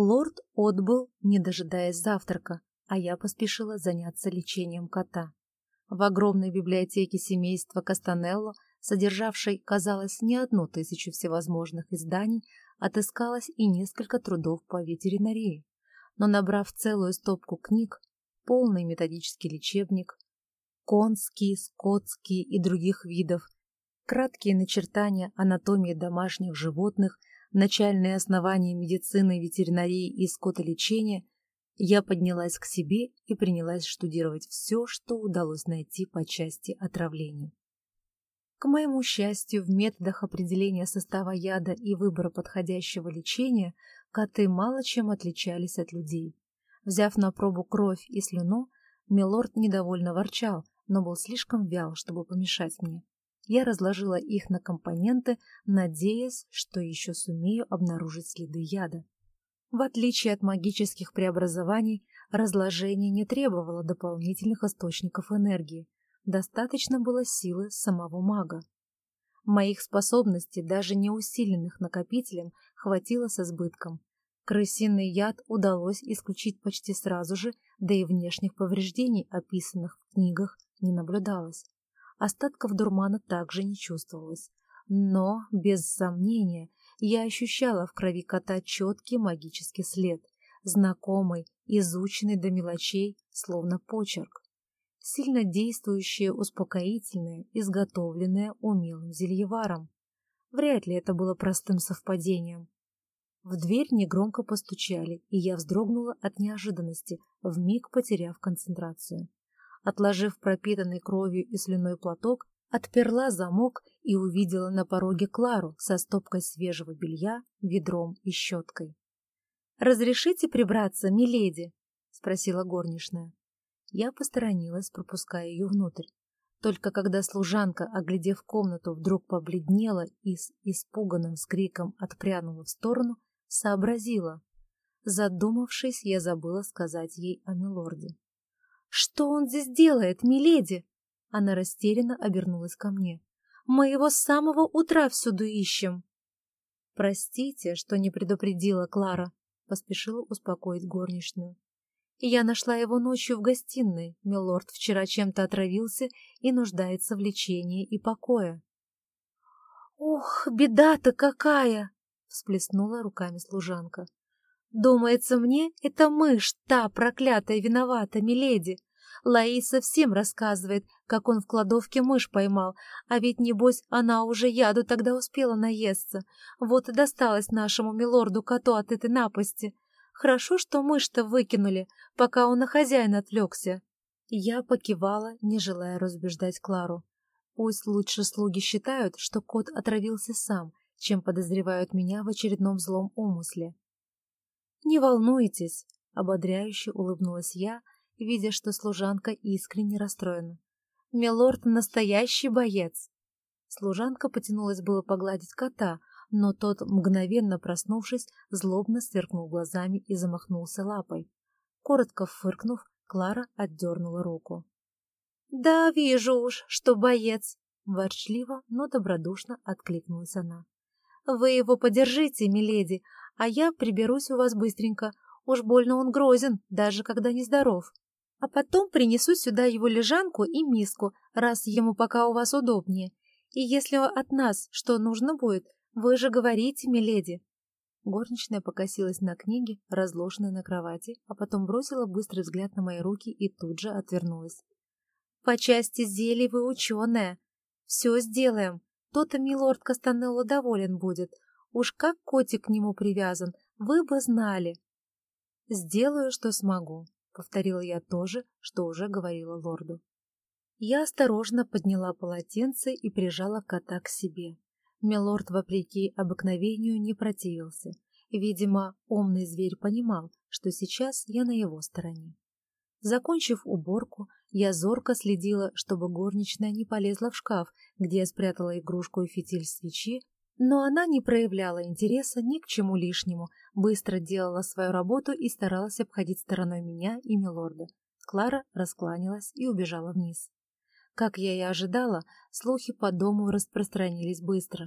Лорд отбыл, не дожидаясь завтрака, а я поспешила заняться лечением кота. В огромной библиотеке семейства Кастанелло, содержавшей, казалось, не одну тысячу всевозможных изданий, отыскалось и несколько трудов по ветеринарии. Но набрав целую стопку книг, полный методический лечебник, конский, скотский и других видов, краткие начертания анатомии домашних животных, начальные основания медицины, ветеринарии и скотолечения, я поднялась к себе и принялась штудировать все, что удалось найти по части отравлений. К моему счастью, в методах определения состава яда и выбора подходящего лечения коты мало чем отличались от людей. Взяв на пробу кровь и слюну, Милорд недовольно ворчал, но был слишком вял, чтобы помешать мне я разложила их на компоненты, надеясь, что еще сумею обнаружить следы яда. В отличие от магических преобразований, разложение не требовало дополнительных источников энергии. Достаточно было силы самого мага. Моих способностей, даже не усиленных накопителем, хватило с избытком. Крысиный яд удалось исключить почти сразу же, да и внешних повреждений, описанных в книгах, не наблюдалось. Остатков дурмана также не чувствовалось. Но, без сомнения, я ощущала в крови кота четкий магический след, знакомый, изученный до мелочей, словно почерк. Сильно действующее успокоительное, изготовленное умелым зельеваром. Вряд ли это было простым совпадением. В дверь негромко постучали, и я вздрогнула от неожиданности, вмиг потеряв концентрацию отложив пропитанный кровью и слюной платок, отперла замок и увидела на пороге Клару со стопкой свежего белья, ведром и щеткой. «Разрешите прибраться, миледи?» — спросила горничная. Я посторонилась, пропуская ее внутрь. Только когда служанка, оглядев комнату, вдруг побледнела и с испуганным скриком отпрянула в сторону, сообразила. Задумавшись, я забыла сказать ей о милорде. «Что он здесь делает, миледи?» Она растерянно обернулась ко мне. «Мы его с самого утра всюду ищем». «Простите, что не предупредила Клара», — поспешила успокоить горничную. «Я нашла его ночью в гостиной. Милорд вчера чем-то отравился и нуждается в лечении и покое». «Ох, беда-то какая!» — всплеснула руками служанка. Думается мне, это мышь, та проклятая виновата, миледи. Лаиса всем рассказывает, как он в кладовке мышь поймал, а ведь, небось, она уже яду тогда успела наесться. Вот и досталось нашему милорду-коту от этой напасти. Хорошо, что мышь-то выкинули, пока он на хозяина отвлекся. Я покивала, не желая разбеждать Клару. Пусть лучше слуги считают, что кот отравился сам, чем подозревают меня в очередном злом умысле. «Не волнуйтесь», — ободряюще улыбнулась я, видя, что служанка искренне расстроена. «Милорд — настоящий боец!» Служанка потянулась было погладить кота, но тот, мгновенно проснувшись, злобно сверкнул глазами и замахнулся лапой. Коротко фыркнув, Клара отдернула руку. «Да, вижу уж, что боец!» Ворчливо, но добродушно откликнулась она. «Вы его подержите, миледи, а я приберусь у вас быстренько. Уж больно он грозен, даже когда нездоров. А потом принесу сюда его лежанку и миску, раз ему пока у вас удобнее. И если от нас что нужно будет, вы же говорите, миледи». Горничная покосилась на книги, разложенные на кровати, а потом бросила быстрый взгляд на мои руки и тут же отвернулась. «По части зелий вы ученая. Все сделаем. То-то милорд Кастанелло доволен будет. Уж как котик к нему привязан, вы бы знали. «Сделаю, что смогу», — повторила я то же, что уже говорила лорду. Я осторожно подняла полотенце и прижала кота к себе. Милорд, вопреки обыкновению, не противился. Видимо, умный зверь понимал, что сейчас я на его стороне. Закончив уборку, я зорко следила, чтобы горничная не полезла в шкаф, где я спрятала игрушку и фитиль свечи, но она не проявляла интереса ни к чему лишнему, быстро делала свою работу и старалась обходить стороной меня и милорда. Клара раскланялась и убежала вниз. Как я и ожидала, слухи по дому распространились быстро.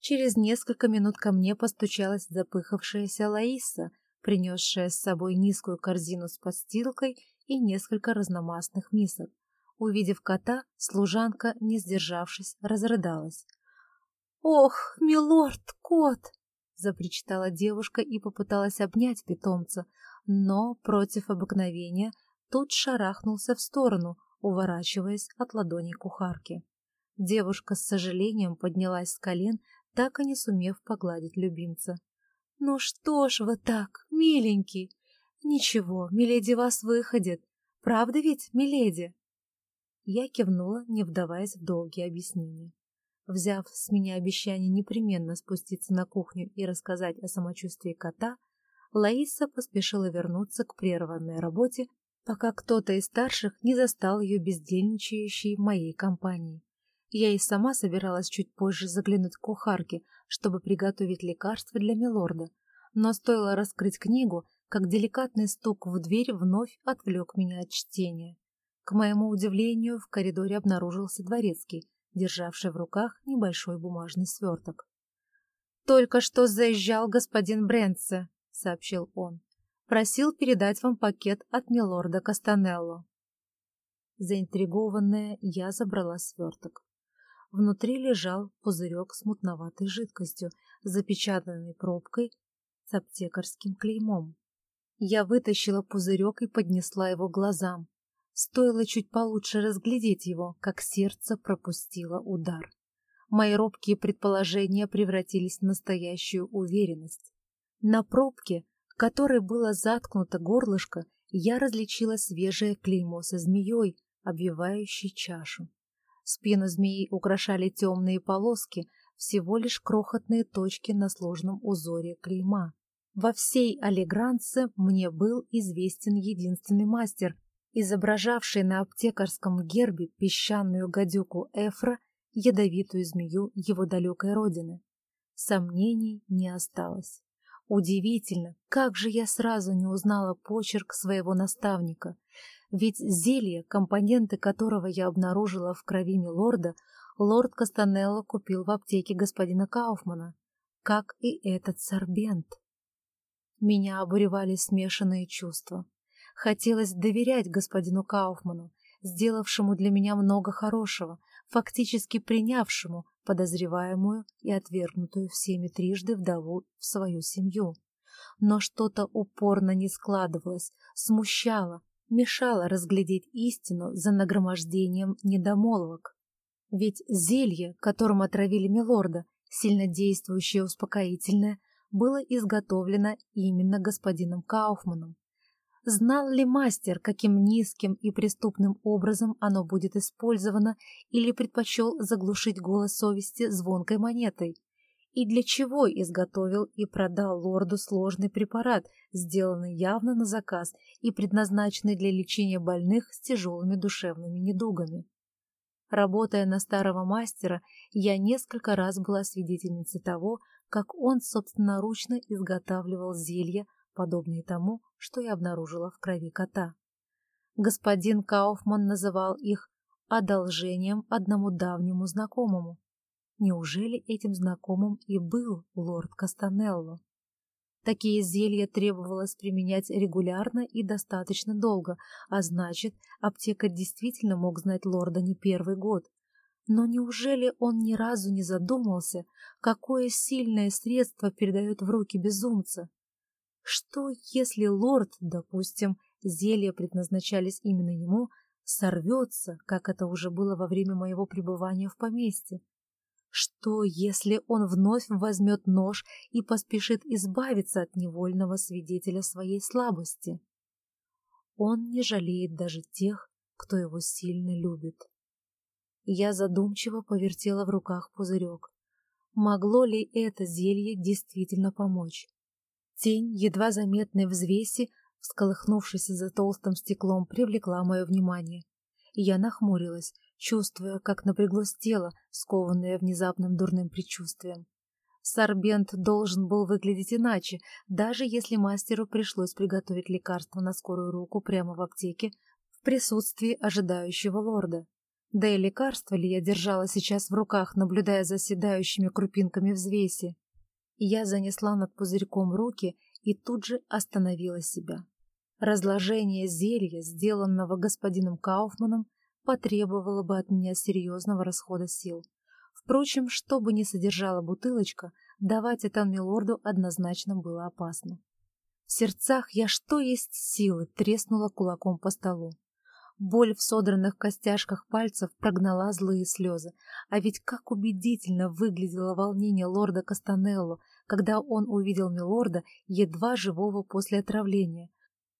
Через несколько минут ко мне постучалась запыхавшаяся Лаиса, принесшая с собой низкую корзину с подстилкой и несколько разномастных мисок. Увидев кота, служанка, не сдержавшись, разрыдалась. «Ох, милорд, кот!» — запричитала девушка и попыталась обнять питомца, но против обыкновения тот шарахнулся в сторону, уворачиваясь от ладоней кухарки. Девушка с сожалением поднялась с колен, так и не сумев погладить любимца. «Ну что ж вы так, миленький? Ничего, миледи вас выходит. Правда ведь, миледи?» Я кивнула, не вдаваясь в долгие объяснения. Взяв с меня обещание непременно спуститься на кухню и рассказать о самочувствии кота, Лаиса поспешила вернуться к прерванной работе, пока кто-то из старших не застал ее бездельничающей в моей компании. Я и сама собиралась чуть позже заглянуть к кухарке, чтобы приготовить лекарство для милорда, но стоило раскрыть книгу, как деликатный стук в дверь вновь отвлек меня от чтения. К моему удивлению, в коридоре обнаружился дворецкий, державший в руках небольшой бумажный сверток. «Только что заезжал господин Брэнце», — сообщил он. «Просил передать вам пакет от милорда Кастанелло». Заинтригованная, я забрала сверток. Внутри лежал пузырек с мутноватой жидкостью, запечатанной пробкой с аптекарским клеймом. Я вытащила пузырек и поднесла его глазам. Стоило чуть получше разглядеть его, как сердце пропустило удар. Мои робкие предположения превратились в настоящую уверенность. На пробке, которой было заткнуто горлышко, я различила свежее клеймо со змеей, обвивающей чашу. Спину змеи украшали темные полоски, всего лишь крохотные точки на сложном узоре клейма. Во всей Алигранце мне был известен единственный мастер, изображавший на аптекарском гербе песчаную гадюку Эфра, ядовитую змею его далекой родины. Сомнений не осталось. Удивительно, как же я сразу не узнала почерк своего наставника, ведь зелье, компоненты которого я обнаружила в крови милорда, лорд Кастанелло купил в аптеке господина Кауфмана, как и этот сорбент. Меня обуревали смешанные чувства. Хотелось доверять господину Кауфману, сделавшему для меня много хорошего, фактически принявшему подозреваемую и отвергнутую всеми трижды вдову в свою семью. Но что-то упорно не складывалось, смущало, мешало разглядеть истину за нагромождением недомолвок. Ведь зелье, которым отравили милорда, сильнодействующее успокоительное, было изготовлено именно господином Кауфманом. Знал ли мастер, каким низким и преступным образом оно будет использовано, или предпочел заглушить голос совести звонкой монетой? И для чего изготовил и продал лорду сложный препарат, сделанный явно на заказ и предназначенный для лечения больных с тяжелыми душевными недугами? Работая на старого мастера, я несколько раз была свидетельницей того, как он собственноручно изготавливал зелья, подобные тому, что я обнаружила в крови кота. Господин Кауфман называл их одолжением одному давнему знакомому. Неужели этим знакомым и был лорд Кастанелло? Такие зелья требовалось применять регулярно и достаточно долго, а значит, аптекарь действительно мог знать лорда не первый год. Но неужели он ни разу не задумался, какое сильное средство передает в руки безумца? Что, если лорд, допустим, зелья предназначались именно ему, сорвется, как это уже было во время моего пребывания в поместье? Что, если он вновь возьмет нож и поспешит избавиться от невольного свидетеля своей слабости? Он не жалеет даже тех, кто его сильно любит. Я задумчиво повертела в руках пузырек. Могло ли это зелье действительно помочь? Тень, едва заметной взвеси, всколыхнувшись за толстым стеклом, привлекла мое внимание. Я нахмурилась, чувствуя, как напряглось тело, скованное внезапным дурным предчувствием. Сорбент должен был выглядеть иначе, даже если мастеру пришлось приготовить лекарство на скорую руку прямо в аптеке в присутствии ожидающего лорда. Да и лекарство ли я держала сейчас в руках, наблюдая за седающими крупинками взвеси? Я занесла над пузырьком руки и тут же остановила себя. Разложение зелья, сделанного господином Кауфманом, потребовало бы от меня серьезного расхода сил. Впрочем, что бы ни содержала бутылочка, давать это милорду однозначно было опасно. В сердцах я что есть силы треснула кулаком по столу. Боль в содранных костяшках пальцев прогнала злые слезы, а ведь как убедительно выглядело волнение лорда Кастанелло, когда он увидел милорда, едва живого после отравления.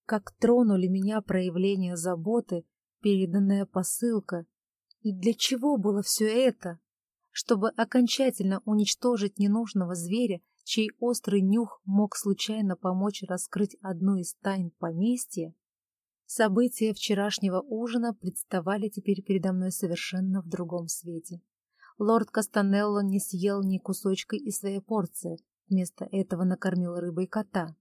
Как тронули меня проявления заботы, переданная посылка. И для чего было все это? Чтобы окончательно уничтожить ненужного зверя, чей острый нюх мог случайно помочь раскрыть одну из тайн поместья? События вчерашнего ужина представали теперь передо мной совершенно в другом свете. Лорд Кастанелло не съел ни кусочка из своей порции, вместо этого накормил рыбой кота.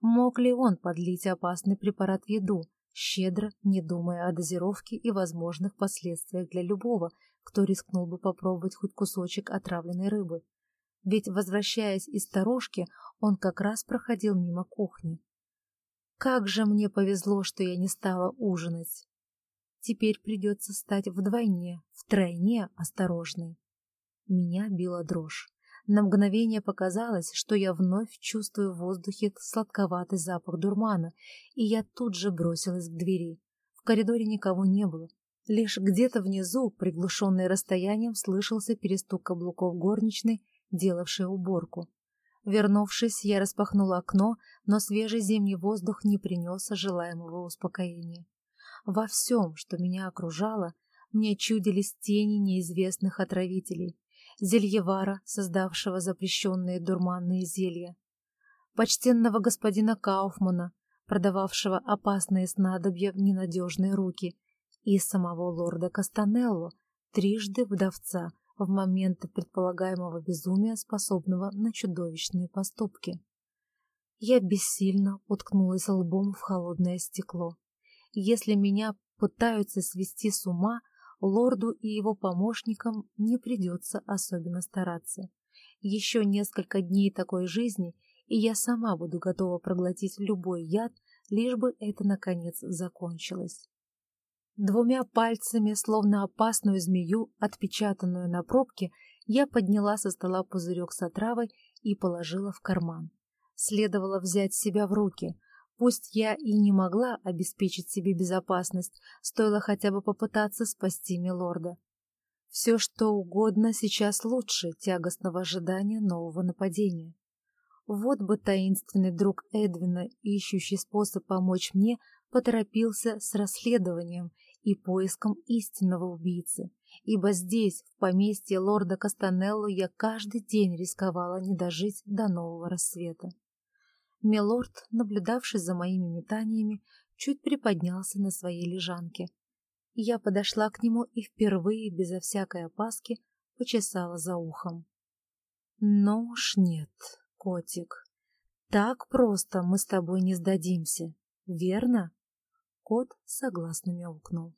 Мог ли он подлить опасный препарат в еду, щедро не думая о дозировке и возможных последствиях для любого, кто рискнул бы попробовать хоть кусочек отравленной рыбы? Ведь, возвращаясь из сторожки, он как раз проходил мимо кухни. Как же мне повезло, что я не стала ужинать. Теперь придется стать вдвойне, втройне осторожной. Меня била дрожь. На мгновение показалось, что я вновь чувствую в воздухе сладковатый запах дурмана, и я тут же бросилась к двери. В коридоре никого не было. Лишь где-то внизу, приглушенный расстоянием, слышался перестук каблуков горничной, делавшей уборку. Вернувшись, я распахнула окно, но свежий зимний воздух не принес желаемого успокоения. Во всем, что меня окружало, мне чудились тени неизвестных отравителей, зельевара, создавшего запрещенные дурманные зелья, почтенного господина Кауфмана, продававшего опасные снадобья в ненадежные руки, и самого лорда Кастанелло, трижды вдовца, в моменты предполагаемого безумия, способного на чудовищные поступки. Я бессильно уткнулась лбом в холодное стекло. Если меня пытаются свести с ума, лорду и его помощникам не придется особенно стараться. Еще несколько дней такой жизни, и я сама буду готова проглотить любой яд, лишь бы это, наконец, закончилось. Двумя пальцами, словно опасную змею, отпечатанную на пробке, я подняла со стола пузырек с отравой и положила в карман. Следовало взять себя в руки. Пусть я и не могла обеспечить себе безопасность, стоило хотя бы попытаться спасти милорда. Все, что угодно, сейчас лучше тягостного ожидания нового нападения. Вот бы таинственный друг Эдвина, ищущий способ помочь мне, поторопился с расследованием и поиском истинного убийцы, ибо здесь, в поместье лорда Кастанелло, я каждый день рисковала не дожить до нового рассвета. Милорд, наблюдавший за моими метаниями, чуть приподнялся на своей лежанке. Я подошла к нему и впервые, безо всякой опаски, почесала за ухом. «Ну уж нет, котик, так просто мы с тобой не сдадимся, верно?» Кот согласно мяукнул.